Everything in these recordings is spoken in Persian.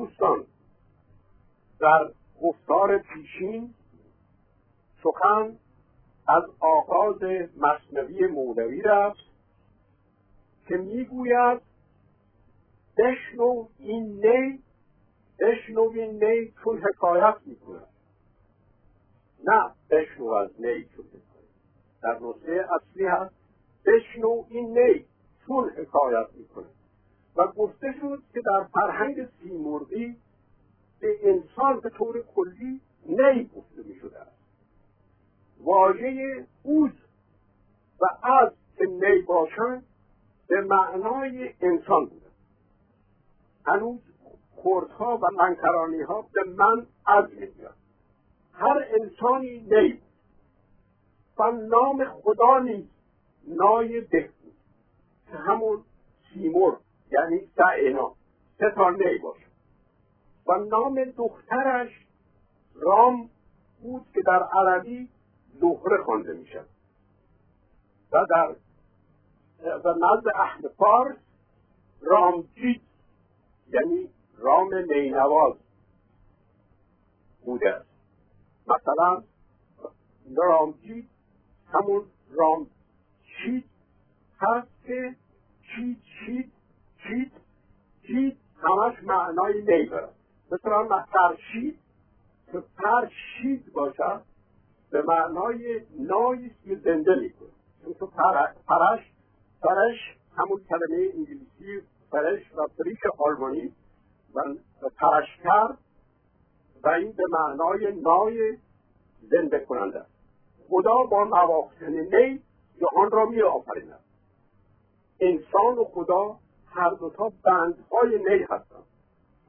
دوستان در گفتار پیشین سخن از آغاز مصنوی مولوی رفت که می‌گوید بشنو این نی بشنو این نی چون حکایت می‌کند. نه بشنو از نی چون در نسخه اصلی هست بشنو این نی چون حکایت می‌کند. و گفته شد که در فرهنگ سیمرغی به انسان به طور کلی نی گفته می شده است. واژه اوز و از که نی باشند به معنای انسان بوده. هنوز خردها و منکرانی ها به من از می‌گوید هر انسانی نی و نام خدا نیز نای به بود که همون سیمرغ. یعنی سعینا. سه تا نی باشه. و نام دخترش رام بود که در عربی زهره خوانده می‌شد. و در و نزد اهل فارس رامجید یعنی رام نینواز بوده است. مثلا رامجید همون رامچید هست که چید چید چید چید همش معنای نی دارد. مثلا فرشید که فرشید باشد به معنای نایی که زنده چون تو پرش فرش همون کلمه انگلیسی فرش و فریش آلمانی و پرشکر و این به معنای نای زنده کننده خدا با نواختن نی جهان را می آفریند انسان و خدا هر دوتا بندهای نی هستند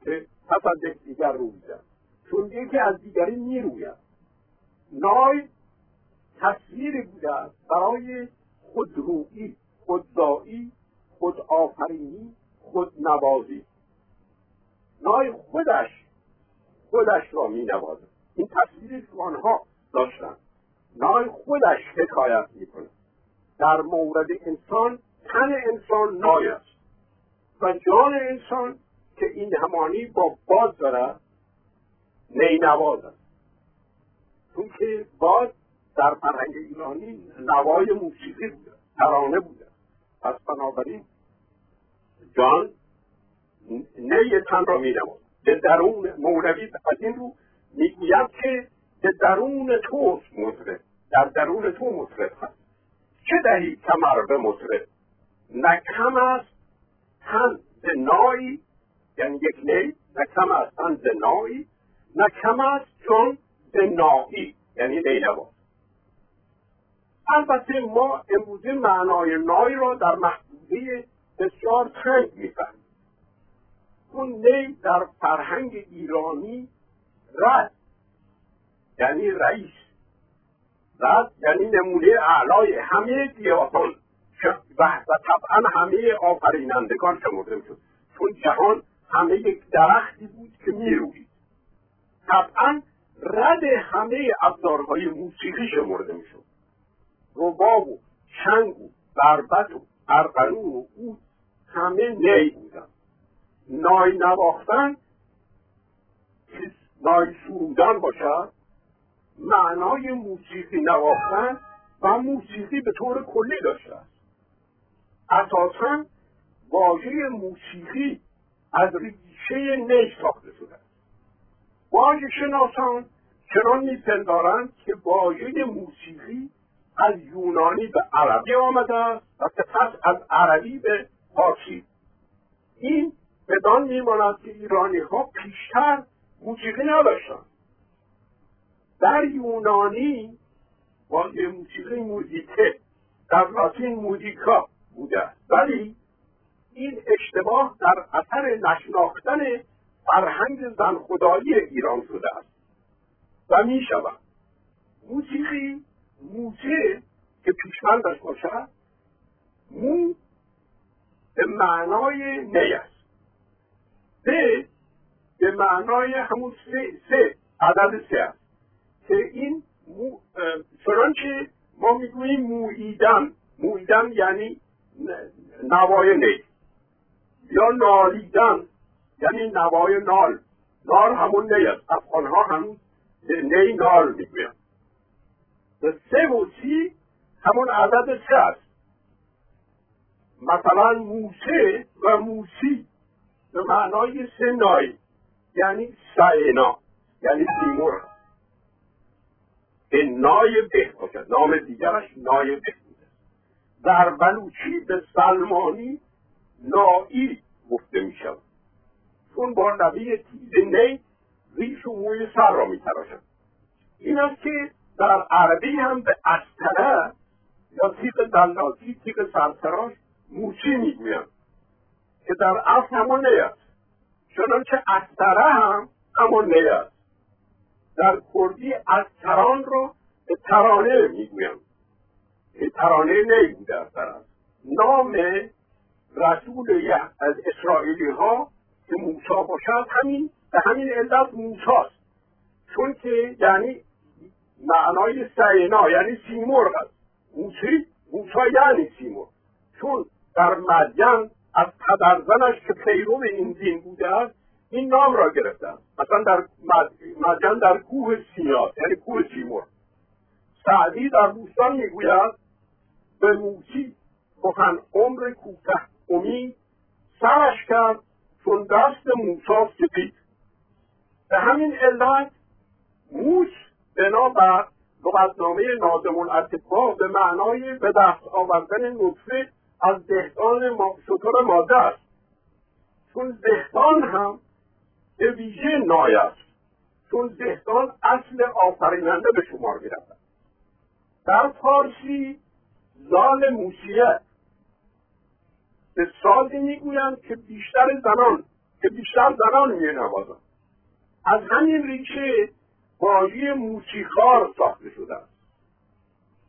که پس از رو چون یکی از دیگری می‌روید. نای تصویری بوده است برای خودرویی خوددایی خودآفرینی خودنوازی. نای خودش خودش را می نوازد این تصویری که آنها داشتند نای خودش حکایت می‌کنه در مورد انسان تن انسان نای است. و جان انسان که این همانی با باز دارد نینواز است چون که باز در فرهنگ ایرانی نوای موسیقی بوده ترانه بوده. پس بنابراین جان نی تن را مینواز به درون مولوی از این رو می‌گوید که به درون توست مطرب در درون تو مطرب هست. چه دهی کمر به مطرب؟ نه کم است تن به نایی یعنی یک نی نه کم است. تن به نایی نه کم است چون به نایی یعنی نینوا. البته ما امروزه معنای نای را در محدوده بسیار تنگ می‌فهمیم. اون نی در فرهنگ ایرانی رد یعنی رئیس. رد یعنی نمونه اعلای همه گیاهان و طبعا همه آفرینندگان شمرده می‌شد. چون جهان همه یک درختی بود که می‌روید. طبعا رد همه ابزارهای موسیقی شمرده می‌شد. رباب و چنگ و بربت و و او همه نی بودن. نای نواختن نای سرودن باشد معنای موسیقی نواختن و موسیقی به طور کلی داشته اساسا واژه موسیقی از ریشه نی ساخته شده. است واژه شناسان چنان میپندارند که واژه موسیقی از یونانی به عربی آمده است و سپس از عربی به فارسی. این بدان میماند که ایرانی ها پیشتر موسیقی نداشتند. در یونانی واژه موسیقی موزیکه در لاتین موزیکا. بوده ولی این اشتباه در اثر نشناختن فرهنگ زن خدایی ایران شده است و می شود موسیقی که پیشمندش باشد مو به معنای نی است. سه به معنای همون سه, سه عدد سه است. که این چنانچه ما می‌گوییم مویدن مویدن یعنی نوای نی. یا نالیدن یعنی نوای نال. نال همون نی است. افغانها هنوز به نی نال می‌گویند. سه و سی همون عدد سه است. مثلا موسه و موسی به معنای سه نای یعنی سعینا یعنی سیمور به نای به باشد نام دیگرش نای به. در بلوچی به سلمانی نایی گفته می شود چون با نبی تیز نی ریش و موی سر را می تراشد این است که در عربی هم به استره یا تیق دلاتی تیق سرسراش موچی می‌گویند که در اصل همون نی است. چنانچه استره هم همون نی است. در کردی استران رو به ترانه می‌گویند ترانه نی بوده است در نام رسول از اسرائیلی ها که موسا باشد همین به همین علت موساست. چون که یعنی معنای سینا یعنی سیمرغ است. موسی موسا یعنی سیمرغ. چون در مدین از پدرزنش که پیرو این دین بوده است این نام را گرفتن مثلا در مدین در کوه سینا یعنی کوه سیمرغ. سعدی در بوستان می‌گوید به موسی سخن عمر کوته امید سرش کرد چون دست موسا سپید. به همین علت موس بنابر لغتنامه نازم الاتفاق به معنای به دست آوردن نطفه از دهقان شطور ماده است. چون دهقان هم به ویژه نای است. چون دهقان اصل آفریننده به شمار می‌رود. در فارسی زال موسیه. به سازی می‌گویند که بیشتر زنان که بیشتر زنان می نوازند از همین ریشه واژه موسیخار ساخته شده است.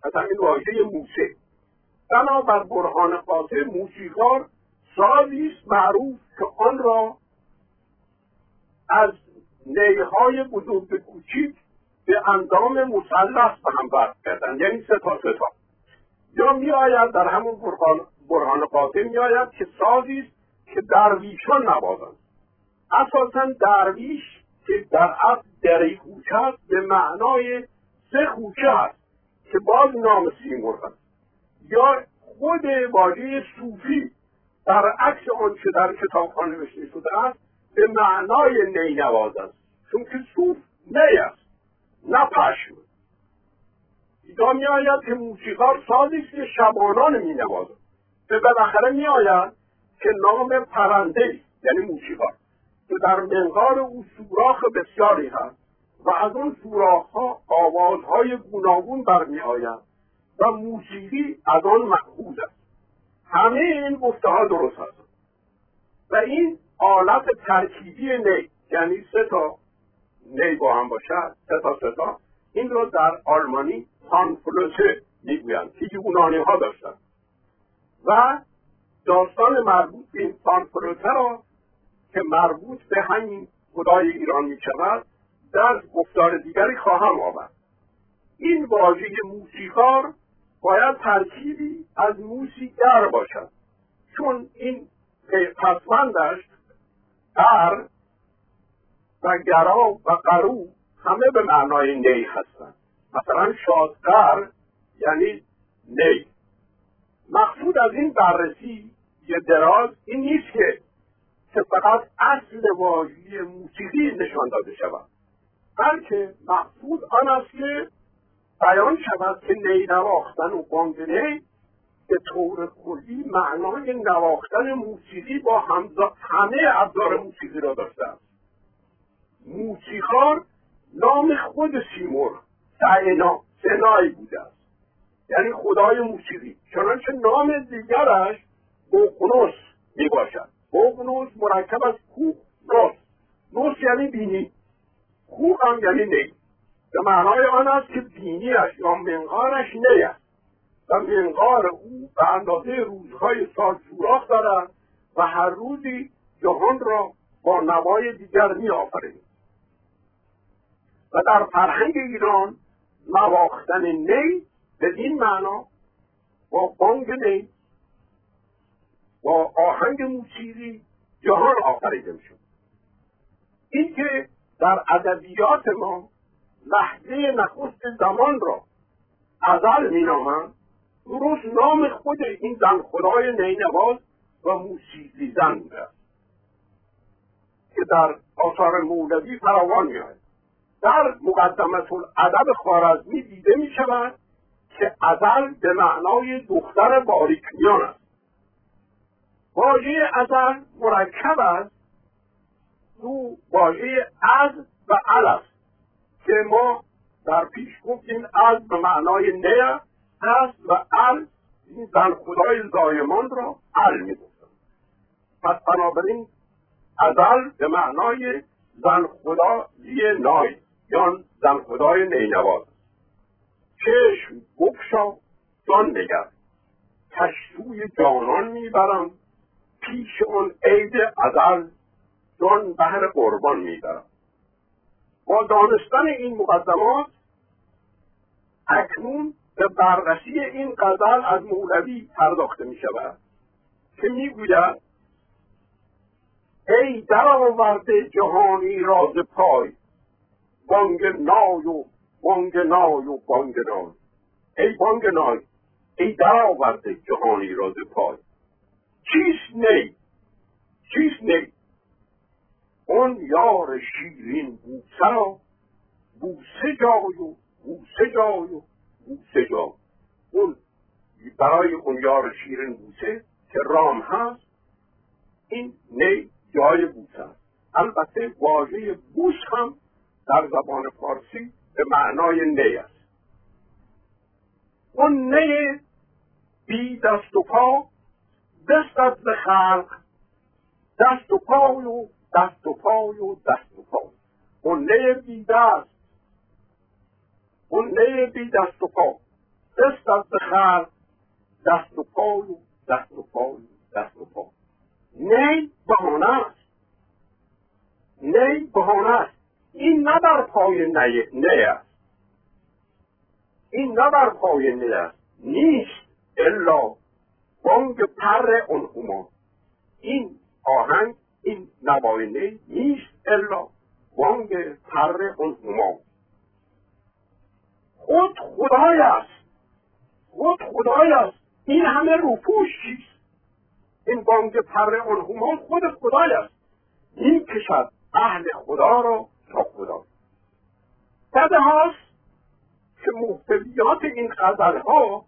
از همین واژه موسه بنابر برهان قاطع موسیخار سازی است معروف که آن را از نیهای بزرگ کوچیک به اندام مثلث به هم کردن یعنی سه تا سه تا. یا می آید در همون برهان, برهان قاطع می آید که سازی است که درویشان نوازند. اساسا درویش که در اصل دری خوشه است به معنای سه خوشه است که باز نام سیمرغ است. یا خود واژه صوفی عکس آنچه در کتابها نوشته شده است به معنای نی نواز است. چون که صوف نی است نه پشم. ایدا می آید که موسیقار سازی است که شبانان می نوازد به بالاخره می آید که نام پرنده یعنی موسیقار. که در منقار او سوراخ بسیاری هست و از اون سوراخ ها آوازهای گوناگون برمی آید و موسیقی از آن مخوض است. همه این گفته ها درست هست و این آلت ترکیبی نی یعنی سه تا نی با هم باشد سه تا سه تا این رو در آلمانی پانفلوته می‌گویند. که یونانی ها داشتن و داستان مربوط به این پانفلوته را که مربوط به همین خدای ایران می شود در گفتار دیگری خواهم آورد. این واژه موسیقار باید ترکیبی از موسیقر باشد. چون این پسمندش در و گرا و قرو همه به معنای نی هستند. مثلا شادگر یعنی نی. مقصود از این بررسی یه دراز این نیست که فقط اصل واژه موسیقی نشان داده شود. بلکه مقصود آن است که بیان شود که نی نواختن و بانگ نی به طور کلی معنای نواختن موسیقی با همه ابزار موسیقی را داشته است. موسیقار نام خود سیمور سعینا سنایی بوده است. یعنی خدای موسیقی. چنانچه نام دیگرش بوقنوس می باشد بوقنوس مرکب از کوه نوس. نوس یعنی بینی. کوه هم یعنی نی. به معنای آن است که بینیش یا منقارش نی است. و منقار او به اندازه روزهای سال سوراخ دارد و هر روزی جهان را با نوای دیگر می آفرید و در فرهنگ ایران نواختن نی این معنا با بانگ نی با آهنگ موسیقی جهان آفریده می‌شد. اینکه در ادبیات ما لحظه نخست زمان را ازل مینامند درست نام خود این زن خدای نینواز و موسیقی زن بوده که در آثار مولوی فراوان میآید. در مقدمت الادب خارزمی دیده می شود که ازل به معنای دختر باریکنیان است. واژه ازل مرکب است. رو واژه از و ال است که ما در پیش گفتیم از به معنای نه است و ال این زن خدای زایمان را ال می پس بنابراین ازل به معنای زن خدای نای. یا زن خدای نینواز چشم بکشا جان نگر. کشتوی جانان می‌برم پیش اون عید ازل جان بهر قربان می‌برم. با دانستن این مقدمات اکنون به بررسی این غزل از مولوی پرداخته می شود که می‌گوید ای در آورده جهانی راز پای بانگ نای و بانگ نای و بانگ نای ای بانگ نای ای در آورده جهانی راز پای چیست نی چیست نی اون یار شیرین بوسه را بوسه جای و بوسه جای و بوسه جای اون برای اون یار شیرین بوسه که رام هست این نی جای بوس است البته واژه بوس هم در زبان فارسی به معنای نی است. اون نی بی دست و پا دست به خلق دست و پای و دست و پای و دست و پای. اون نی بی دست اون نی بی دست و پا. دست به خلق دست و پای و دست و پای و دست و پای نی بهانه است. نی بهانه است. این نه بر پای نی است این نه بر پای نی است نیست الا بانگ پر اون هما. این آهنگ این نوای نی نیست الا بانگ پر اون هما. خود خدای است. خود خدای است. این همه روپوش چیست؟ این بانگ پر همان خود خدای است. این کشد اهل خدا را تا خدا بده هاست که محتویات این غزل ها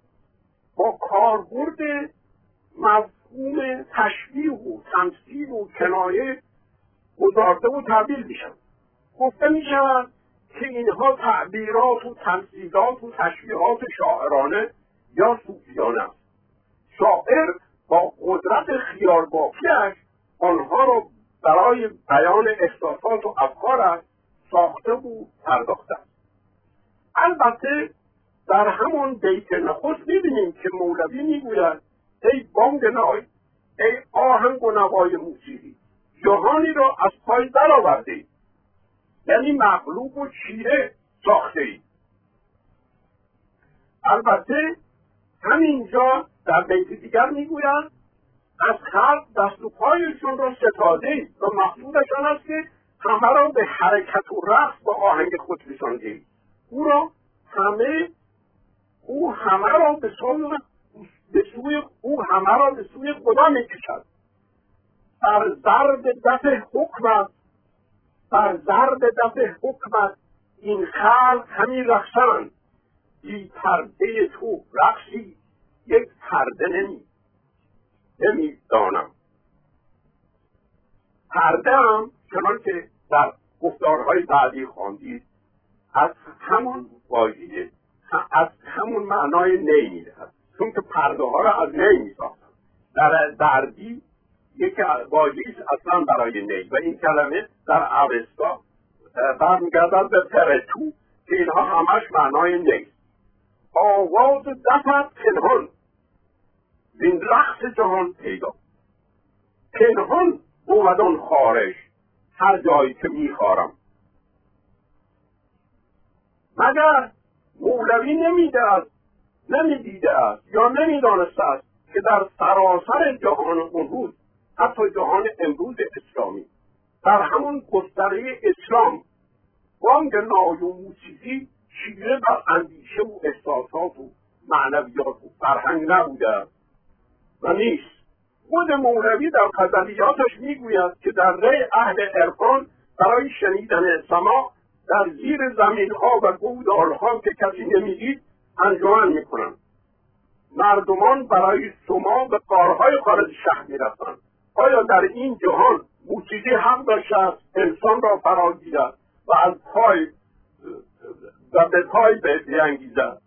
با کاربرد مفهوم تشبیه و تمثیل و کنایه گذارده و تعبیل میشن گفته می‌شود که اینها تعبیرات و تمثیلات و تشبیهات شاعرانه یا صوفیانه است. شاعر با قدرت خیاربافیش آنها را برای بیان احساسات و افکارش ساخته و پرداخته البته در همون بیت نخست می‌بینیم که مولوی می‌گوید ای بانگ نای ای آهنگ و نوای موسیقی جهانی را از پای درآورده یعنی مغلوب و چیره ساخته ای البته همینجا در بیت دیگر می‌گویند از خلق دست و پایشون را ستاده و مقصودشان است که همه را به حرکت و رقص با آهنگ خود رسانده او را همه او همه را به سوی به سوی او همه را به سوی خدا می‌کشد. بر ضرب دف حکمت بر ضرب دف حکمت این خلق همی رقصند بی پرده تو رقصی یک پرده نمی نمی‌دانم. پرده هم چنان که در گفتارهای بعدی خواندید. از همون واژه از همون معنای نی می‌دهد چون که پرده ها را از نی میساختن. در دردی یک واژه اصلا برای نی. و این کلمه در اوستا برمیگردد به پرتو که اینها همش معنای نی. آواز دفت پنهان. زین رقص جهان پیدا. پنهان بود آن خارش. هر جایی که میخوارم. مگر مولوی نمیده است نمی‌دیده است یا نمی‌دانسته است که در سراسر جهان اون روز حتی جهان امروز اسلامی در همون گستره اسلام بانگ نای و موسیقی چیره بر اندیشه و احساسات و معنویات و فرهنگ نبوده و نیست. خود مولوی در غزلیاتش می‌گوید که در ری اهل عرفان برای شنیدن سما در زیر زمین ها و گودال ها که کسی نمی‌دید انجمن می‌کنند. مردمان برای سما به کارهای خارج شهر می‌رفتند. آیا در این جهان موسیقی داشته است انسان را فرا و از پای و به پای بیانگیزد.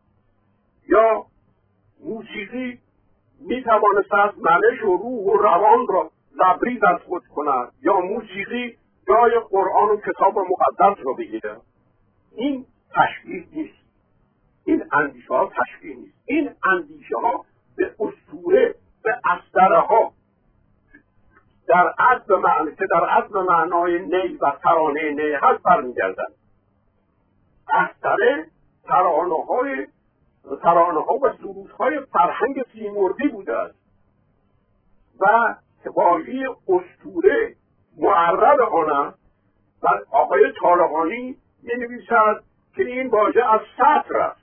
یا موسیقی می توانست از منش و روح و روان را لبریز از خود کند یا موسیقی جای قرآن و کتاب مقدس را بگیره این تشبیه نیست. این اندیشه ها تشبیه نیست. این اندیشه ها به اسطوره به استره ها. در اصل معنی که در اصل معنای نی و ترانه نی هست برمیگردند استره ترانه های ترانه ها و سرود های فرهنگ سیمردی بوده است. و واژه استوره معرب آن و آقای طالقانی می نویسد که این واژه از سطر است.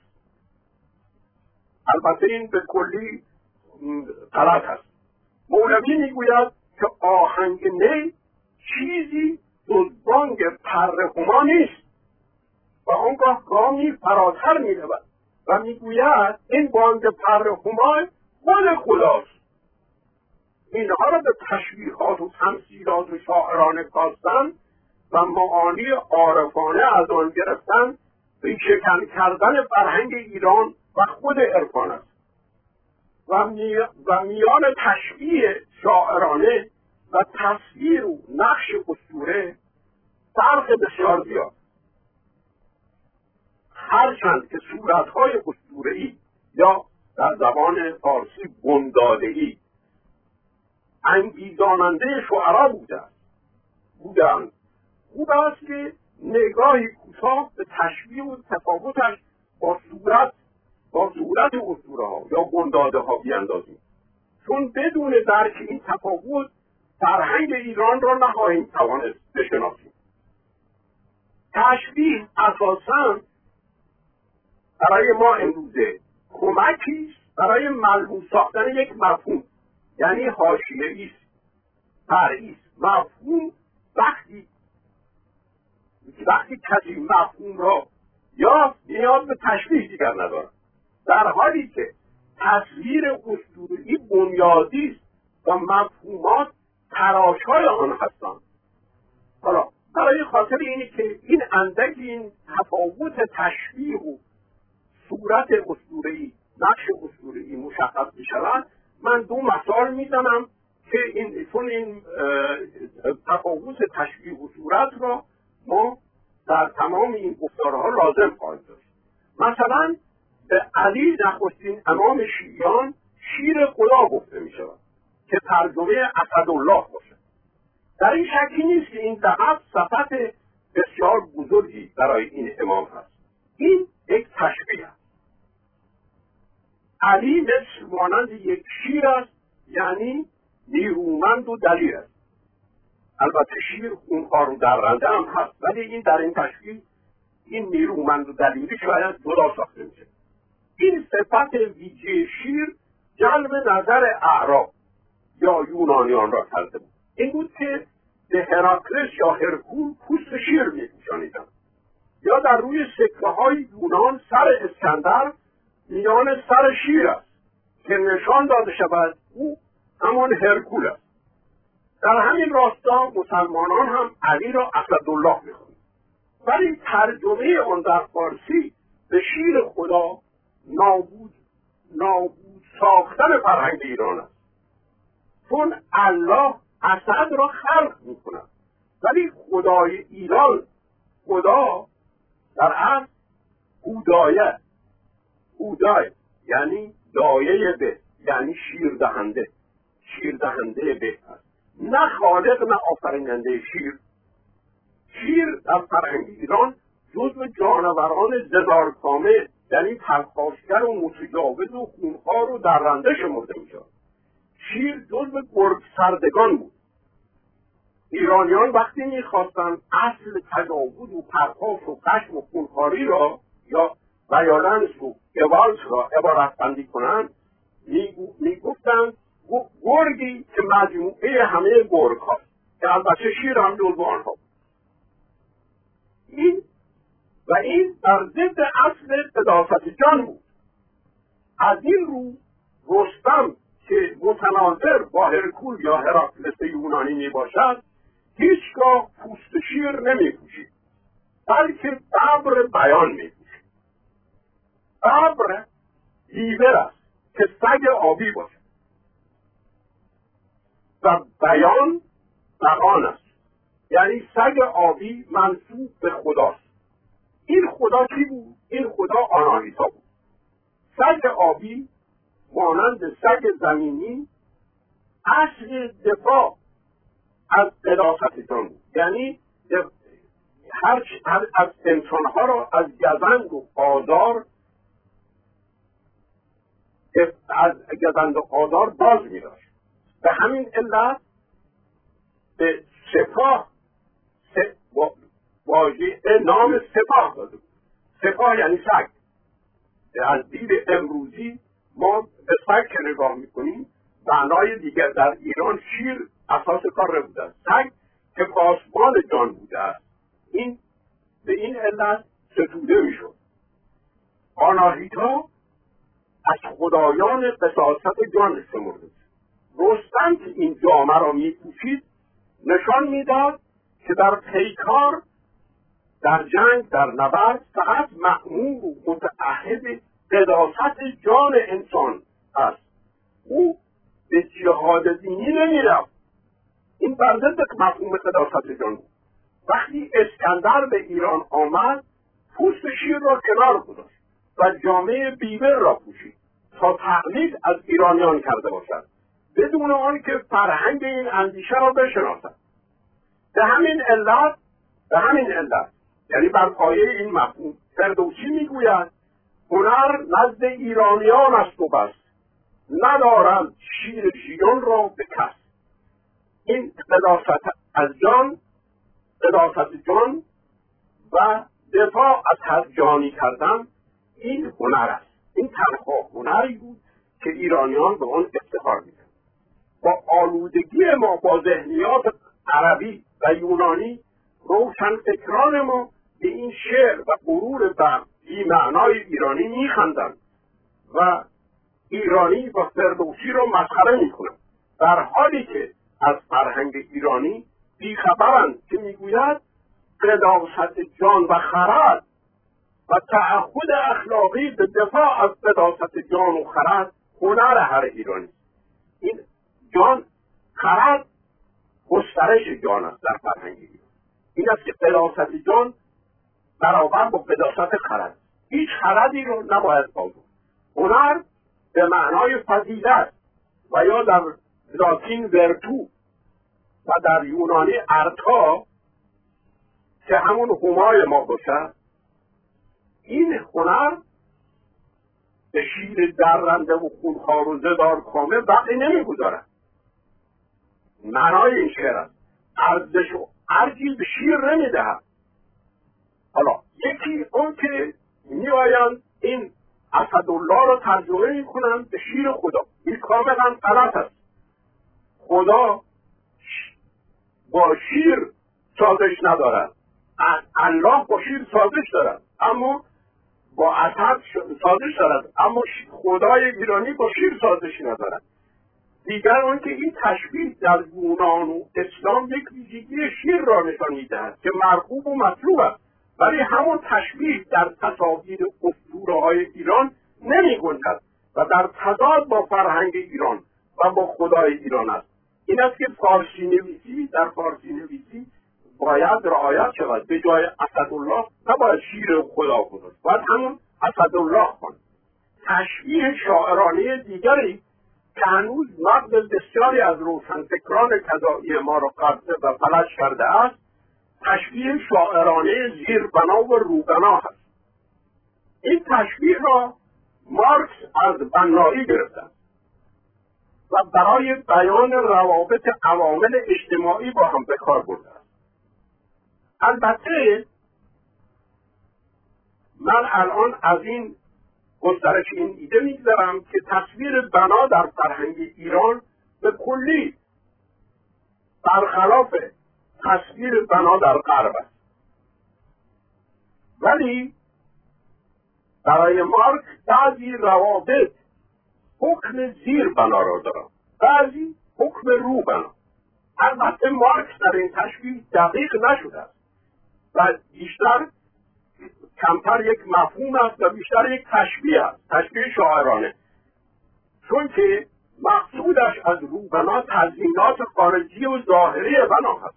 البته این به کلی غلط است. مولوی می‌گوید که آهنگ نی چیزی جز بانگ پرهما نیست. و آنگاه گامی فراتر می رود و می‌گوید این بانگ پرهما خود خداست. اینها را به تشبیهات و تمثیلات و شاعرانه کاستن و معانی عارفانه از آن گرفتن ریشهکن کردن فرهنگ ایران و خود عرفان است. و, و میان تشبیه شاعرانه و تصویر و نقش اسطوره فرق بسیار زیاد. هرچند که صورتهای اسطورهای یا در زبان فارسی بندادهی انگیزاننده شعرا بودند بودند. خوب است که نگاهی کوتاه به تشبیه و تفاوتش با صورت با صورت اسطوره ها یا بنداده ها بیاندازیم. چون بدون درک این تفاوت فرهنگ ایران را نخواهیم توانست بشناسیم. تشبیه اساسا برای ما امروزه. کمکی برای ملموس ساختن یک مفهوم. یعنی حاشیه است. فرعی مفهوم وقتی وقتی کسی مفهوم را یا نیاز به تشبیه دیگر ندارد. در حالی که تصویر اسطوره‌ای بنیادی است و مفهومات تراشهای آن هستند. حالا برای خاطر اینی که این اندک این تفاوت تشبیه و صورت اسطوره‌ای نقش اسطوره‌ای مشخص می‌شود. من دو مثال می‌زنم که این چون این تفاوت تشبیه و صورت را ما در تمام این گفتارها لازم خواهیم داشت. مثلا به علی نخستین امام شیعیان شیر خدا گفته می شود که ترجمه اسدالله باشد. در این شکی نیست که این دهت صفت بسیار بزرگی برای این امام هست. این یک تشبیه. است علی مثل مانند یک شیر است یعنی نیرومند و دلیل است. البته شیر خونخوار رو درنده هم هست ولی این در این تشکیل این نیرومند و دلیلی شاید جدا ساخته میشه. این صفت ویژه شیر جلب نظر اعراب یا یونانیان را کرده بود. این بود که به هراکلس یا هرکول پوست شیر میپوشانیدن یا در روی سکه های یونان سر اسکندر میان سر شیر است که نشان داده شود او همان هرکول است. در همین راستا مسلمانان هم علی را اسدالله می‌خوانند. ولی ترجمه آن در فارسی به شیر خدا نابود نابود ساختن فرهنگ ایران است. چون الله اسد را خلق می‌کند. ولی خدای ایران خدا در اصل هودایه هودای یعنی دایه به یعنی شیر دهنده شیر دهنده به. نه خالق نه آفریننده شیر. شیر در فرهنگ ایران جزو جانوران زدارکامه یعنی پرخاشگر و متجاوز و خونخوار و درنده شمرده می‌شد شیر جزو گرگ سردگان بود. ایرانیان وقتی می‌خواستند اصل تجاوز و پرخاش و خشم و خونخواری را یا ویالنس و گوالس را عبارت بندی کنند می‌گفتند گرگی که مجموعه همه گرگ هاست که البته شیر هم جزو آنها این و این در ضد اصل قداست جان بود. از این رو رستم که متناظر با هرکول یا هراکلس یونانی می باشد هیچگاه پوست شیر نمی پوشید بلکه ببر بیان می پوشید ببر دیور است که سگ آبی باشد و بیان بقان است. یعنی سگ آبی منصوب به خداست این خدا کی بود؟ این خدا آناهیتا بود. سگ آبی مانند سگ زمینی اصل دفاع از بود یعنی هر از انسانها را از گزند و آزار از گزند و آزار باز می داشت به همین علت به سپاه واژه نام سپاه داده سپاه یعنی سگ از دید امروزی ما به سگ که نگاه می‌کنیم. معنای دیگر در ایران شیر اساس کار بوده است سگ که پاسبان جان بوده است. این به این علت ستوده می‌شد. آناهیتا از خدایان قصاصت جان شمرده رستم که این جامعه را میپوشید نشان می‌داد که در پیکار در جنگ در نبرد فقط معمول و متعهد قداست جان انسان است. او به جهاد دینی نمی‌رفت. این بر ضد مفهوم قداست جان وقتی اسکندر به ایران آمد پوست شیر را کنار گذاشت و جامعه بیوه را پوشید تا تقلید از ایرانیان کرده باشد. بدون آنکه فرهنگ این اندیشه را بشناسد. به همین علت به همین علت یعنی بر پایه این مفهوم فردوسی می‌گوید هنر نزد ایرانیان است و بس. ندارند شیر ژیان را به کس. این از جان قداست جان و دفاع از هر جانی کردن این هنر است. این تنها هنری بود که ایرانیان به آن افتخار می‌کنند با آلودگی ما با ذهنیات عربی و یونانی روشن فکران ما به این شعر و غرور بی معنای ایرانی میخندند و ایرانی و فردوسی را مسخره می‌کنند. در حالی که از فرهنگ ایرانی بیخبرند که می‌گوید قداست جان و خرد و تعهد اخلاقی به دفاع از قداست جان و خرد هنر هر ایرانی. این جان خرد گسترش جان است در فرهنگ ایران. این است که قداست جان برابر با قداست خرد. هیچ خردی رو نباید بازو هنر به معنای فضیلت و یا در لاتین ورتو و در یونانی ارتا که همون همای ما باشد این هنر به شیر درنده و خونخوار و زدار کامه بقی نمی‌گذارد. معنای این شعر است. ارزش و ارزی به شیر نمی‌دهد. حالا یکی اون که میآیند این اسدالله را ترجمه می‌کنند به شیر خدا. این کاملا غلط است. خدا با شیر سازش ندارد. الله با شیر سازش دارد. اما با اسد سازش دارد. اما خدای ایرانی با شیر سازشی ندارد. دیگر آنکه این تشبیه در یونان و اسلام یک ویژگی شیر را نشان می‌دهد که مرغوب و مطلوب است. ولی همون تشبیه در تصاویر اسطوره های ایران نمی و در تضاد با فرهنگ ایران و با خدای ایران است. این است که فارسی نویسی در فارسی نویسی باید رعایت شود. به جای اسدالله نباید شیر خدا گذاشت. باید همون اسدالله کن. تشبیه شاعرانه دیگری که هنوز بسیاری از روشنفکران کذایی ما را قبضه و فلج کرده است تشبیه شاعرانه زیربنا و روبنا هست. این تشبیه را مارکس از بنایی گرفته و برای بیان روابط عوامل اجتماعی با هم به کار برده است البته من الان از این گسترش این ایده میگذرم که تصویر بنا در فرهنگ ایران به کلی برخلاف تصویر بنا در غرب است. ولی برای مارک بعضی روابط حکم زیر بنا را دارد بعضی حکم رو بنا. البته مارکس در این تشکیل دقیق نشده است. و بیشتر کمتر یک مفهوم است و بیشتر یک تشبیه است. تشبیه شاعرانه. چون که مقصودش از روبنا تزیینات خارجی و ظاهری بنا هست.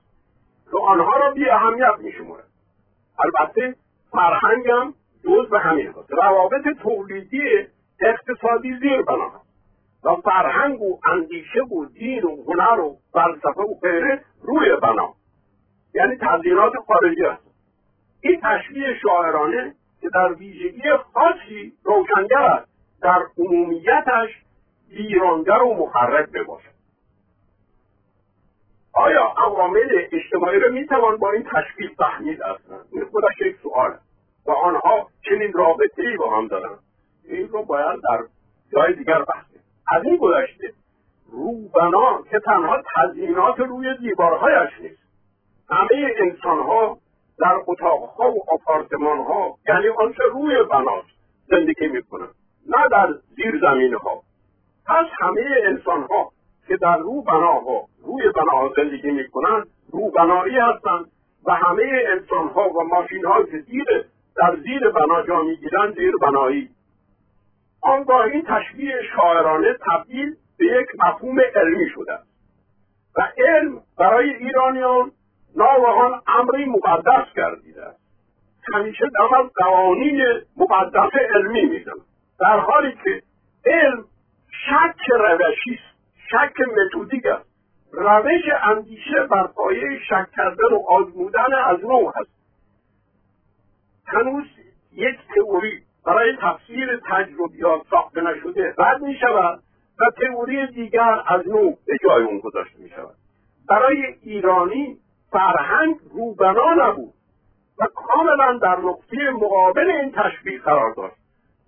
که آنها را بی اهمیت می البته فرهنگ هم جز به همین هست. روابط تولیدی اقتصادی زیر بنا. و فرهنگ و اندیشه و دین و هنر و فلسفه و غیره روی بنا. یعنی تزیینات خارجی است. این تشبیه شاعرانه که در ویژگی خاصی روشنگر است در عمومیتش ویرانگر و مخرب بباشد آیا عوامل اجتماعی را می‌توان با این تشبیه فهمید؟ اصلا. این خودش یک سوال و آنها چنین رابطه ای با هم دارن این رو باید در جای دیگر بحث از این گذشته روبنا که تنها تزیینات روی دیوارهایش نیست. همه انسانها در اتاقها و آپارتمانها یعنی آنچه روی بناست زندگی می‌کنند. نه در زیر زمین ها پس همه انسان ها که در رو بناها روی بناها زندگی می‌کنند رو بنایی هستند و همه انسان ها و ماشین ها که زیر در زیر بنا جا می‌گیرند زیر بنایی. آنگاه این تشبیه شاعرانه تبدیل به یک مفهوم علمی شده. و علم برای ایرانیان ناگهان امری مقدس گردیده. است همیشه دم از قوانین مقدس علمی می‌زنند در حالی که علم شک روشی است شک متودیک است. روش اندیشه بر پایه شک کردن و آزمودن از نوع است. هنوز یک تئوری برای تفسیر تجربیات ساخته نشده رد می شود و تئوری دیگر از نوع به جای اون گذاشته می شود. برای ایرانی فرهنگ روبنا نبود و کاملا در نقطه مقابل این تشبیه قرار داشت.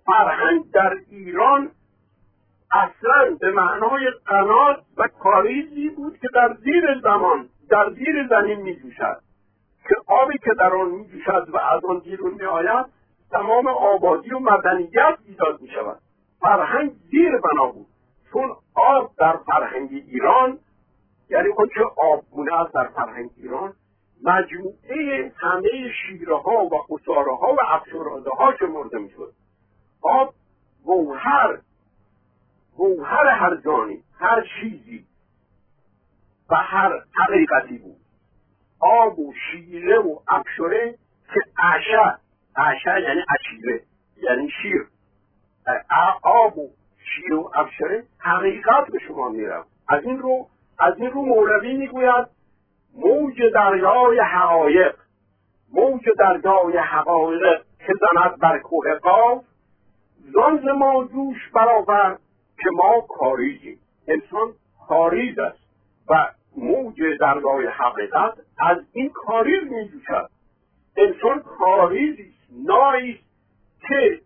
فرهنگ در ایران اصلا به معنای قنات و کاریزی بود که در زیر زمان در زیر زمین می جوشد. که آبی که در آن می جوشد و از آن بیرون می آید تمام آبادی و مدنیت ایجاد می شود فرهنگ زیر بنا بود. چون آب در فرهنگ ایران یعنی اون که آبگونه است در فرهنگ ایران مجموعه همه شیره ها و قصاره ها و افشاراده ها شمرده می شد آب گوهر گوهر هر جانی هر چیزی و هر حقیقتی بود. آب و شیره و افشاره که عشه عشه یعنی اشیره یعنی شیر. آب و شیر و افشاره حقیقت به شما میرم. از این رو از این رو مولوی می‌گوید موج دریای حقایق موج دریای حقایق که زند بر کوه قاف زان ما جوش برآورد که ما کاریزیم انسان کاریز است و موج دریای حقیقت از این کاریز می جوشد انسان کاریزی نایی که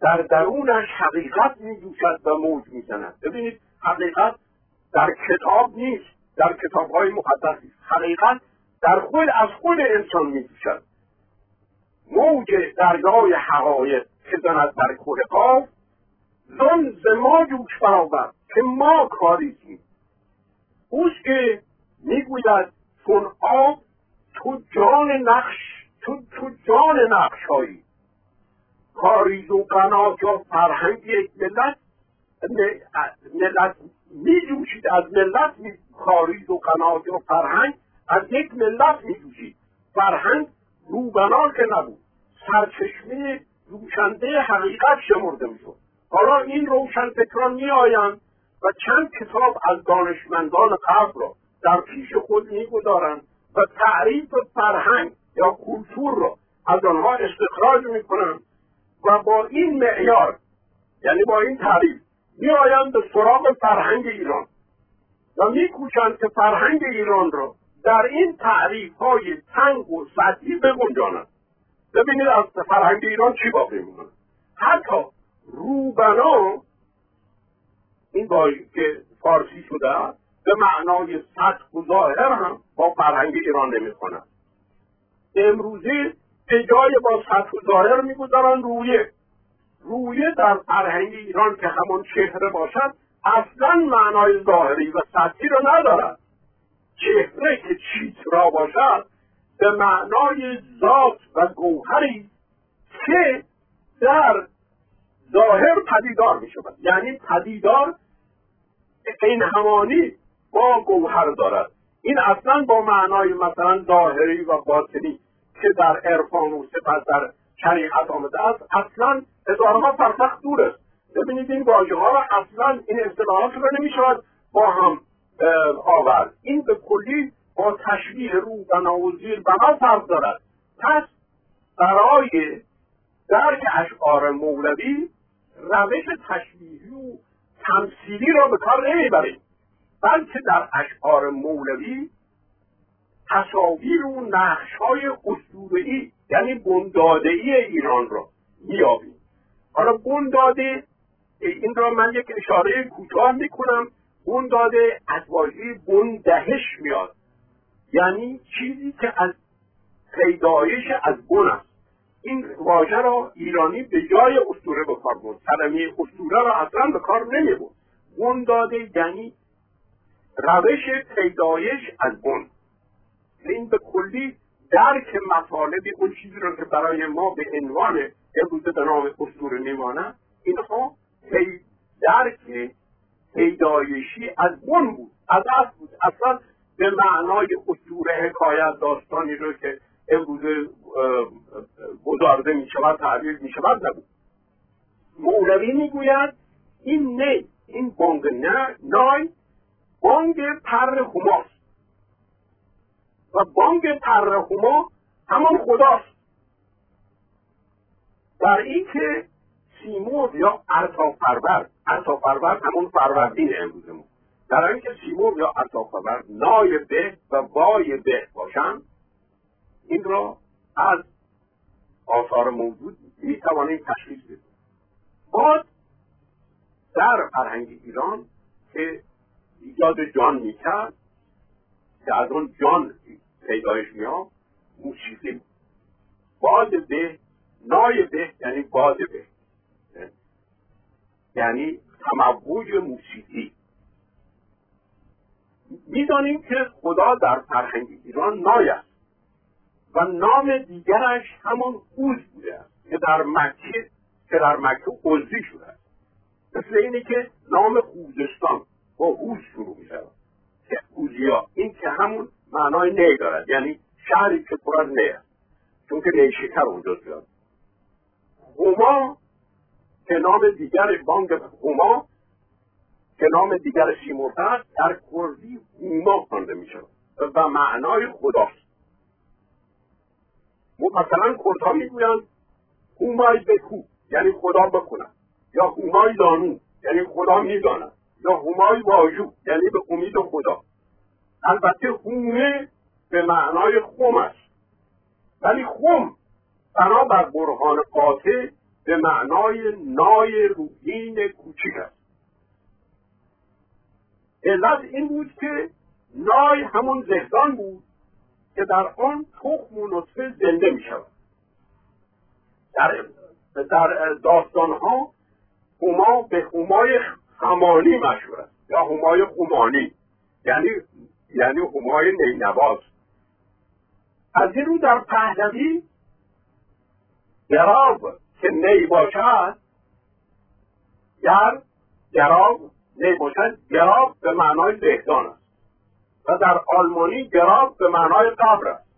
در درونش حقیقت می جوشد و موج می‌زند. ببینید حقیقت در کتاب نیست در کتاب های مقدس نیست حقیقت در خود از خود انسان می جوشد موج دریای حقایق که زند در کوه قاف زن ز ما جوش برآورد که ما کاریزیم. اوست که می‌گوید چون آب تو جان نقش تو تو جان نقش هایی کاریز و قنات و فرهنگ یک ملت ملت می جوشید از ملت می کاریز و قنات و فرهنگ از یک ملت می جوشید فرهنگ روبنا که نبود سرچشمه روشنده حقیقت شمرده می شد حالا این روشن فکران می آیند و چند کتاب از دانشمندان قبل را در پیش خود می‌گذارند و تعریف فرهنگ یا کلتور را از آنها استخراج می‌کنند و با این معیار یعنی با این تعریف میآیند به سراغ فرهنگ ایران و میکوشند که فرهنگ ایران را در این تعریف های تنگ و سطحی بگنجانند. ببینید از فرهنگ ایران چی باقی میمونه. حتی روبنا این بایی که فارسی شده به معنای سطح و ظاهر هم با فرهنگ ایران نمی‌خوانند. امروزی به جای با سطح ظاهر می‌گذارن رویه. رویه در فرهنگ ایران که همون چهره باشد اصلا معنای ظاهری و سطحی رو ندارد. چهره که چیت را باشد به معنای ذات و گوهری که در ظاهر پدیدار می شود یعنی پدیدار این همانی با گوهر دارد. این اصلا با معنای مثلا ظاهری و باطنی که در عرفان و سپس در شریعت آمده است اصلا هزارها فرسخ دور است. ببینید این واژه ها اصلا این اصطلاحات رو نمی‌شود با هم آورد. این به کلی با تشبیه رو و زیر بنا فرق دارد. پس برای درک اشعار مولوی روش تشبیهی و تمثیلی را به کار نمی‌بریم بلکه در اشعار مولوی تصاویر و نقش های اسطورهای یعنی بندادهای ایران را میابیم حالا بنداده این را من یک اشاره کوتاه می‌کنم. بنداده از واژه بندهش میاد. یعنی چیزی که از پیدایش از بن است. این واژه را ایرانی به جای اسطوره به کار برد. کلمه اسطوره را اصلا به کار نمی‌برد بنداده یعنی روش پیدایش از بن این به کلی درک مطالب اون چیزی رو که برای ما به عنوان امروزه به نام اسطوره میماند اینها درک پیدایشی از بن بود. از اصل بود. اصلا به معنای اسطوره حکایت داستانی رو که امروزه گذارده می شود تعبیر می شود نبود. مولوی می‌گوید این نی این بانگ نه نای بانگ پر هماست و بانگ پر هما همان خداست. در این که سیمور یا ارتا پرور ارتا پرور همون فروردین امروزمون در اینکه سیمور یا ارتا پرور نای به و وای به باشند این را از آثار موجود می توانیم تشخیص بدیم. باز در فرهنگ ایران که ایجاد جان می‌کرد که از اون جان پیدایش میاد موسیقی باد به نای به یعنی باد به. یعنی تموج موسیقی. می‌دانیم که خدا در فرهنگ ایران نای است و نام دیگرش همون اوز بوده است که در مکه که در مکه عزی شده است. مثل اینه که نام خوزستان با اوز شروع می شود اوزیا این که همون معنای نی دارد یعنی شهری که پر از است. چون که نیشکر اونجا زیاد هما که نام دیگر بانگ هما که نام دیگر سیمرغ است در کردی هوما خوانده می شود و معنای خداست. مثلا کردها می‌گویند هومای بکو یعنی خدا بکنند یا هومای دانو یعنی خدا می‌داند. یا هومای واجو یعنی به امید خدا. البته هومه به معنای خم است. ولی خم بنابر برهان قاطع به معنای نای روحین کوچیک است. علت این بود که نای همون زهدان بود که در آن تخم و نطفه زنده می شود. در, در داستان ها هما به همای خمانی مشهور است یا همای خمانی. یعنی یعنی همای نینواز. از این رو در پهلوی گراب که نی باشد گر گراب نی باشد گراب به معنای دهدان است. و در آلمانی گراب به معنای قبر است.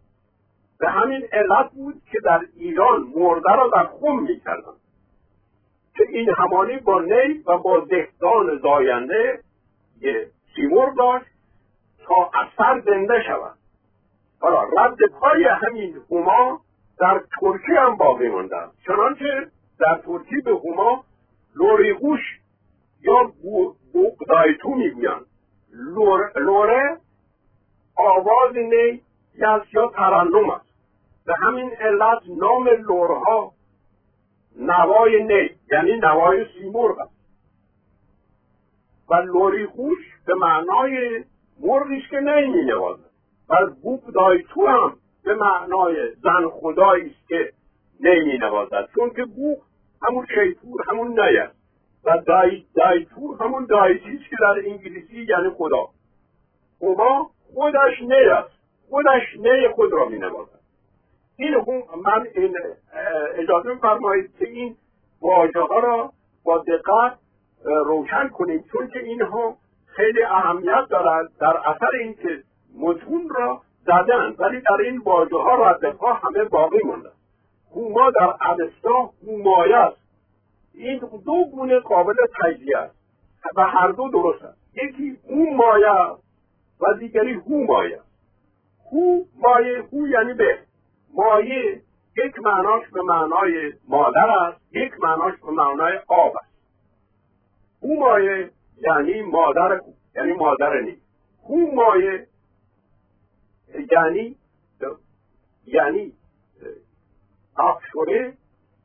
به همین علت بود که در ایران مرده را در خون می‌کردند. که این همانی با نی و با دهدان زاینده سیمور داشت تا اثر زنده شود. حالا رد پای همین هما در ترکی هم باقی مانده چنانچه در ترکی به هما لوریگوش یا بوگدایتو می‌گویند. لوره آواز نی یا ترنم است. به همین علت نام لورها نوای نی یعنی نوای سیمرغ است. و لوری خوش به معنای مرغی که نی می نوازد و تو هم به معنای زن خدایی است که نی می نوازد چون که بوق همون شیطور همون نی است و دای دایتور همون دایتیست که در انگلیسی یعنی خدا. خدا خودش نی است. خودش نی خود را می نوازد این من اجازه فرمایید که این واژه ها را با دقت روشن کنیم چون که اینها خیلی اهمیت دارد در اثر اینکه متون را زدن. ولی در این واژه ها ردپا همه باقی مانده هوما در اوستا هومایه است. این دو گونه قابل تجزیه است و هر دو درست است. یکی هومایه و دیگری هومایه. هو مایه هو یعنی به. مایه یک معناش به معنای مادر است یک معناش به معنای آب است. او مایه یعنی مادر یعنی مادر نی او مایه یعنی یعنی افشوره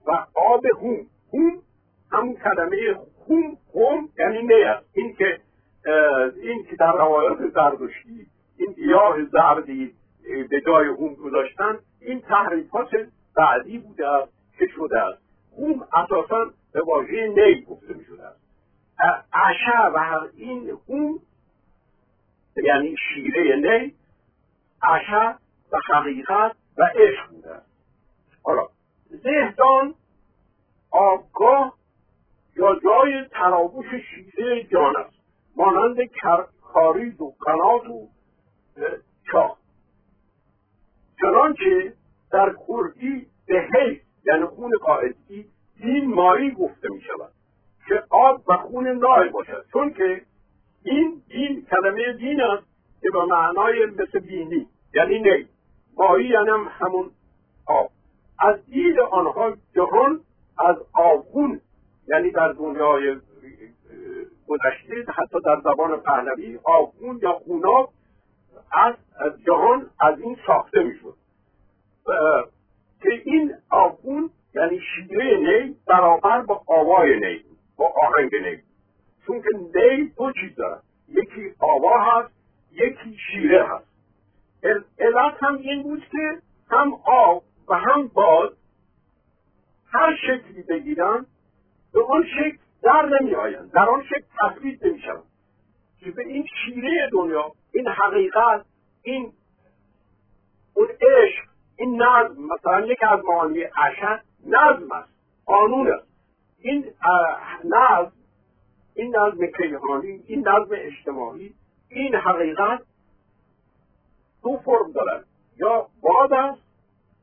و آب هوم هوم همون کلمه هوم هوم یعنی نی است. این که این که در روایات زردشتی این گیاه زردی به جای هوم گذاشتن این تحریفات بعدی بوده است که شده است. هوم اساسا به واژه نی گفته می شده است. عشه و این هوم یعنی شیره نی عشه و حقیقت و عشق بوده است. حالا زهدان آگاه یا جای تراوش شیره جان است. مانند کاریز و قنات و چاه چنانچه در کردی به حیث یعنی خون قاعدی دین مایی گفته می شود که آب و خون نای باشد. چون که این دین کلمه دین است که به معنای مثل بینی یعنی نی. مایی یعنی همون آب. از دید آنها جهان از آبخون یعنی در دنیای گذشته حتی در زبان پهلوی آبخون یا خوناب از جهان از این ساخته می‌شد که این آخون یعنی شیره نی برابر با آوای نی با آهنگ نی. چون که نی دو چیز دارد یکی آوا هست یکی شیره هست. علت هم این بود که هم آب و هم باد هر شکلی بگیرن به آن شکل در نمی آیند. در آن شکل تثبیت نمی شوند که به این شیره دنیا این حقیقت این اون عشق این نظم مثلا یکی از معانی عشق نظم است قانون است این نظم این نظم کیهانی این نظم اجتماعی این حقیقت دو فرم دارد. یا باد است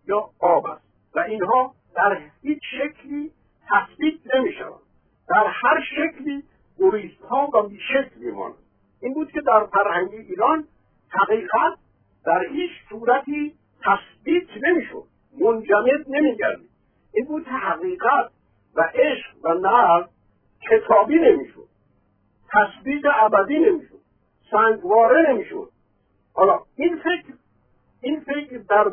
یا آب است. و اینها در هیچ شکلی تثبیت نمی شود در هر شکلی ها و بیشکل میماند این بود که در فرهنگ ایران حقیقت در هیچ صورتی تثبیت نمی‌شد. منجمد نمیگردید. این بود حقیقت و عشق و نظر کتابی نمی‌شد. تثبیت ابدی نمی‌شد. سنگواره نمی‌شد. حالا این فکر این فکر در,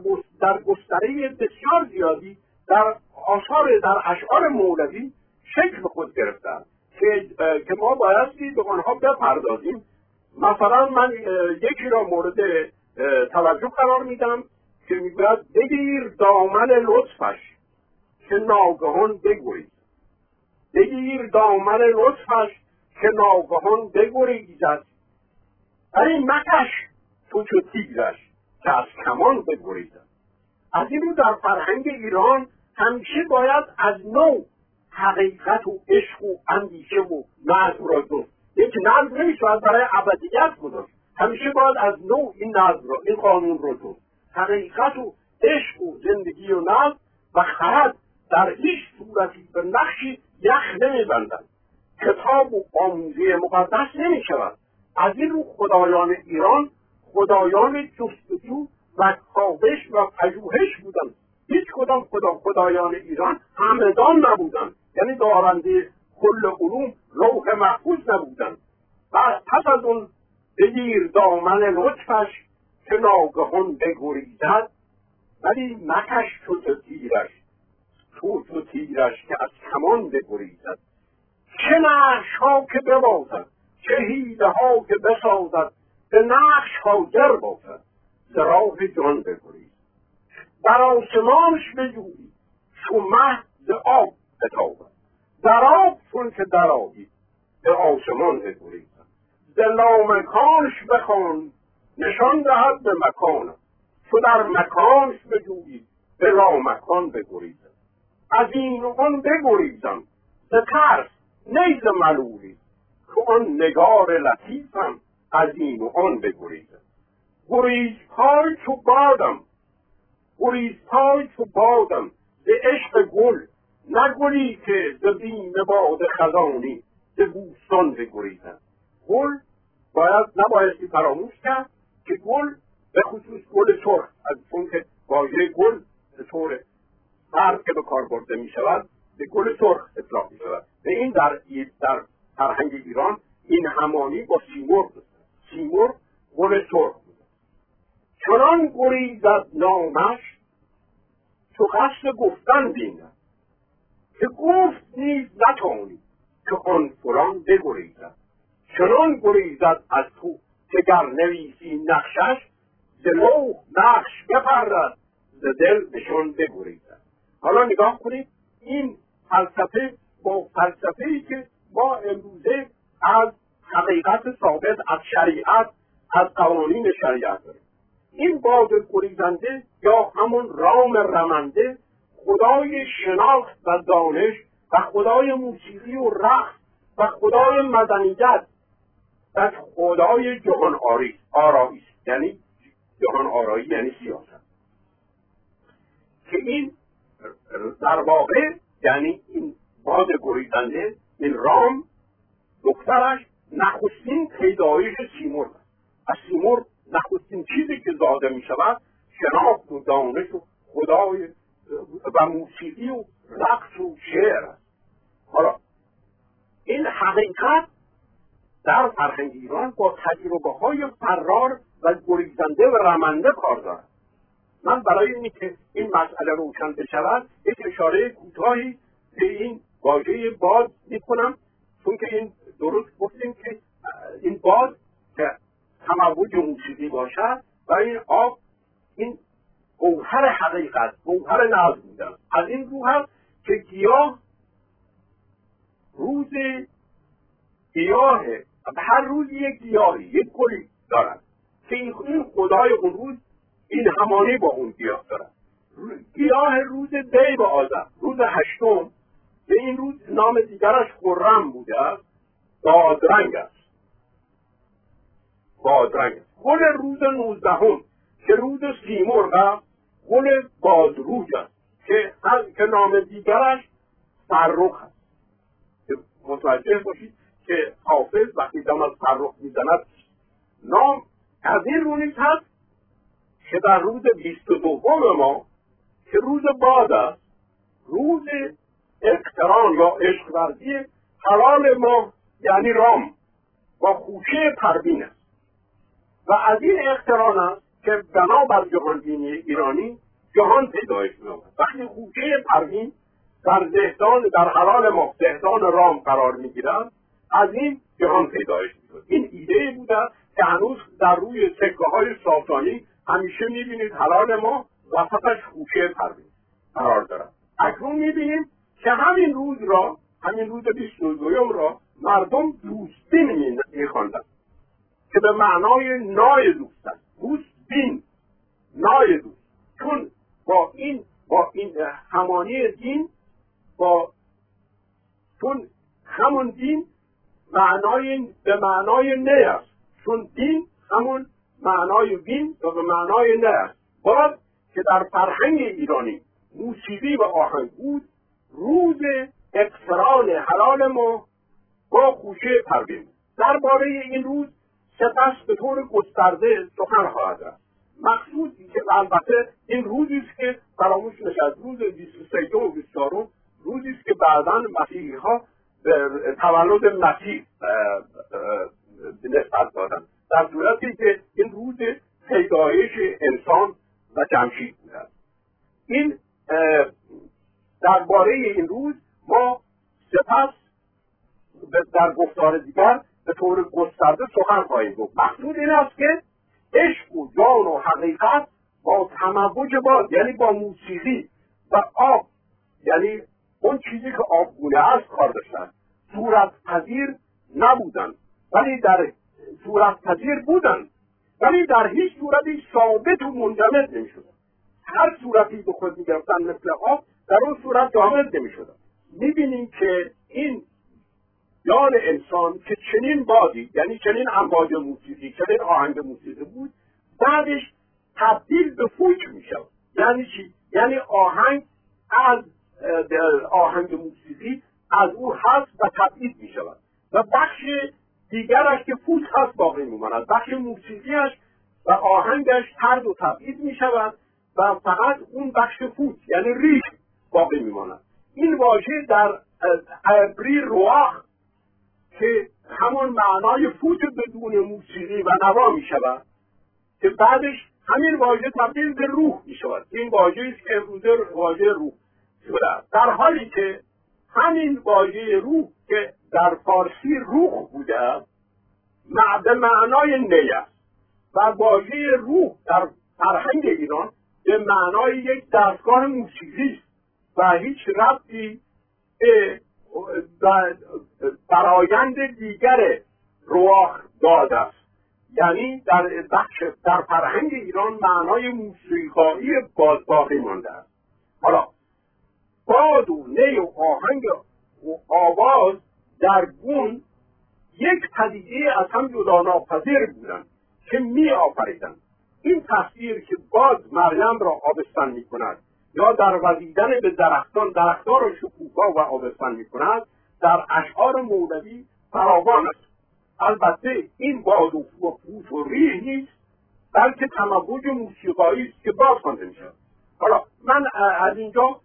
در گستره بسیار زیادی در آثار در اشعار مولوی شکل خود گرفتن که, که ما بایستی به آنها بپردازیم. مثلا من یکی را مورد توجه قرار میدم. که می‌گوید بگیر دامن لطفش که ناگهان بگویید بگیر دامن لطفش که ناگهان بگریزد. این مکش تو چو تیگرش که از کمان بگریزد. از این رو در فرهنگ ایران همیشه باید از نو حقیقت و عشق و اندیشه و نظم را دو یک نظم نمی‌شود برای ابدیت گذاشت. همیشه باید از نو این نظم را این قانون را دو حقیقت و عشق و زندگی و نظم و خرد در هیچ صورتی به نقشی یخ نمیبندند. کتاب و آموزه مقدس نمی شود از این رو خدایان ایران خدایان جستجو و کاوش و پژوهش بودند. هیچ کدام خدا خدایان ایران همدان نبودند. یعنی دارنده کل علوم لوح محفوظ نبودن و پس از اون بگیر دامن لطفش که ناگهان بگریزد ولی مکش تو تو تیرش تو تو تیرش که از کمان بگریزد. چه نقش ها که ببازد چه هیده ها که بسازد به نقش حاضر باشد ز راه جان بگریز. در آسمانش بجویی چو مه ز آب بتابد. در آب چون که در آبی به آسمان بگریزد. ز لامکانش بخوان نشان دهد به مکان. تو در مکانش بجویی به لامکان بگریزد از این و آن بگریزم ز ترس نیز ملولی. که آن نگار لطیفم از این و آن بگریزم. گریز پای چو بادم گریز پای چو بادم به عشق گل. نه گلی که ز بیم باد خزانی به بوستان بگریزم. گل باید نبایستی فراموش کرد که گل به خصوص گل سرخ از چون که واژه گل به طور که به کار برده می شود به گل سرخ اطلاق می شود و این در در فرهنگ ایران این همانی با سیمرغ سیمرغ گل سرخ چنان گریزد نامش تو قصد گفتن بیند. که گفت نیز نتانی که آن فلان بگریزد. چنان گریزد از تو که گر نویسی نقشش ز لوح نقش بپرد ز دل نشان بگریزد حالا نگاه کنید این فلسفه با فلسفه ای که ما امروزه از حقیقت ثابت از شریعت از قوانین شریعت داریم. این باد گریزنده یا همون رام رمنده خدای شناخت و دانش و خدای موسیقی و رقص و خدای مدنیت و خدای جهان آرایی. یعنی جهان آرایی یعنی سیاست. که این در واقع یعنی این باد گریزنده این رام دخترش نخستین پیدایش سیمرغ از سیمرغ نخستین چیزی که زاده می شود شناخت و دانش و خدای و موسیقی و رقص و شعر است. حالا این حقیقت در فرهنگ ایران با تجربه های فرار و گریزنده و رمنده کار دارد. من برای اینی که این مسئله روشن بشود یک اشاره کوتاهی به این واژه باد می‌کنم چون که این درست گفتیم که این باد که تموج موسیقی باشد و این آب این گوهر حقیقت گوهر ناز بودن از این رو هست که گیاه روز گیاه هر روز یک گیاهی یک گلی دارد. که این خدای اون روز این همانی با اون گیاه دارد. گیاه روز دی به آذر روز هشتم به این روز نام دیگرش خرم بوده است بادرنگ است. بادرنگ است. گل روز نوزدهم که روز سیمرغ است گل بادروج است که که نام دیگرش فرخ است. متوجه باشید؟ که حافظ وقتی دم از فرخ می‌زند نام از این رو نیز هست که در روز بیست و دوم ما که روز باد است روز اقتران یا عشق ورزی حلال ما یعنی رام با خوشه پروین است. و از این اقتران است که بنابر جهان بینی ایرانی جهان پیدایش مییابد. وقتی خوشه پروین در دهدان در حلال ما دهدان رام قرار می‌گیرد از این جهان پیدایش می‌شد این ایده بوده که هنوز در روی سکه های ساسانی همیشه می‌بینید حلال ما وسطش خوشه پروین قرار دارد. اکنون می‌بینیم که همین روز را همین روز بیست دوم را مردم دوستین میخواندن که به معنای نای دوست است. دوستین نای دوست. چون با این با این همانی دین با چون همون دین معنای به معنای نه است. چون دین همون معنای دین و به معنای نه است. باز که در فرهنگ ایرانی موسیقی و آهنگ بود روز اکسران حلال ما با خوشه پروین درباره این روز سپس به طور گسترده سخن خواهد رفت. مقصود که البته این روزی است که فراموش نشد روز 23 و 24 روزی است که بعدا مسیحی ها تولد مسیح نسبت دادن. در صورتی که این روز پیدایش انسان و جمشید بودن این درباره این روز ما سپس در گفتار دیگر به طور گسترده سخن خواهیم گفت. مقصود این است که عشق و جان و حقیقت با تموج باد یعنی با موسیقی و آب یعنی اون چیزی که آبگونه است کار داشتن. صورت پذیر نبودن. ولی در صورت پذیر بودن. ولی در هیچ صورتی ثابت و منجمد نمی‌شدن هر صورتی به خود می‌گرفتن مثل آب در اون صورت جامد نمی‌شدن می‌بینیم که این جان انسان که چنین بادی یعنی چنین امواج موسیقی چنین آهنگ موسیقی بود بعدش تبدیل به فوک می‌شود. یعنی چی؟ یعنی آهنگ از آهنگ موسیقی از او هست و تبعید می شود. و بخش دیگرش که فوت هست باقی میماند بخش موسیقیش و آهنگش ترد و تبعید می شود و فقط اون بخش فوت یعنی ریش باقی میماند این واژه در عبری رواخ که همون معنای فوت بدون موسیقی و نوا می شود که بعدش همین واژه تبدیل به روح می شود. این واژه است که امروزه واژه روح. شده در حالی که همین واژه روح که در فارسی روح بوده به معنای نی است و واژه روح در فرهنگ ایران به معنای یک دستگاه موسیقی است و هیچ ربطی به برایند دیگر رواخ داد است. یعنی در بخش در فرهنگ ایران معنای موسیقایی باز باقی مانده است. حالا باد و نی و آهنگ و آواز در گون یک پدیده از هم جدا ناپذیر بودند که می آفریدند. این تصویر که باد مریم را آبستن می کند یا در وزیدن به درختان درختان را شکوفا و آبستن می کند در اشعار مولوی فراوان است. البته این باد و فوت و ریح نیست بلکه تموج موسیقایی است که باز خوانده می شود حالا من از اینجا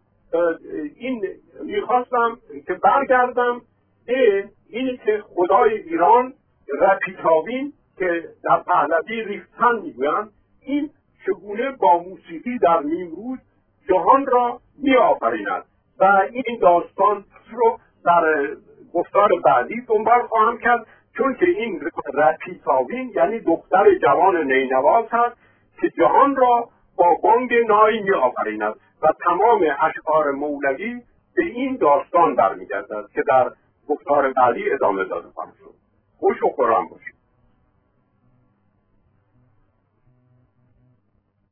این می‌خواستم که برگردم به اینی که خدای ایران رپیتاوین که در پهلوی ریختن می‌گویند این چگونه با موسیقی در نیمروز جهان را میآفریند. و این داستان رو در گفتار بعدی دنبال خواهم کرد چون که این رپیتاوین یعنی دختر جوان نینواز هست که جهان را با بانگ نایی می آفریند و تمام اشعار مولوی به این داستان برمیگردد که در گفتار بعدی ادامه داده خواهم شد. خوش و خورم باشید.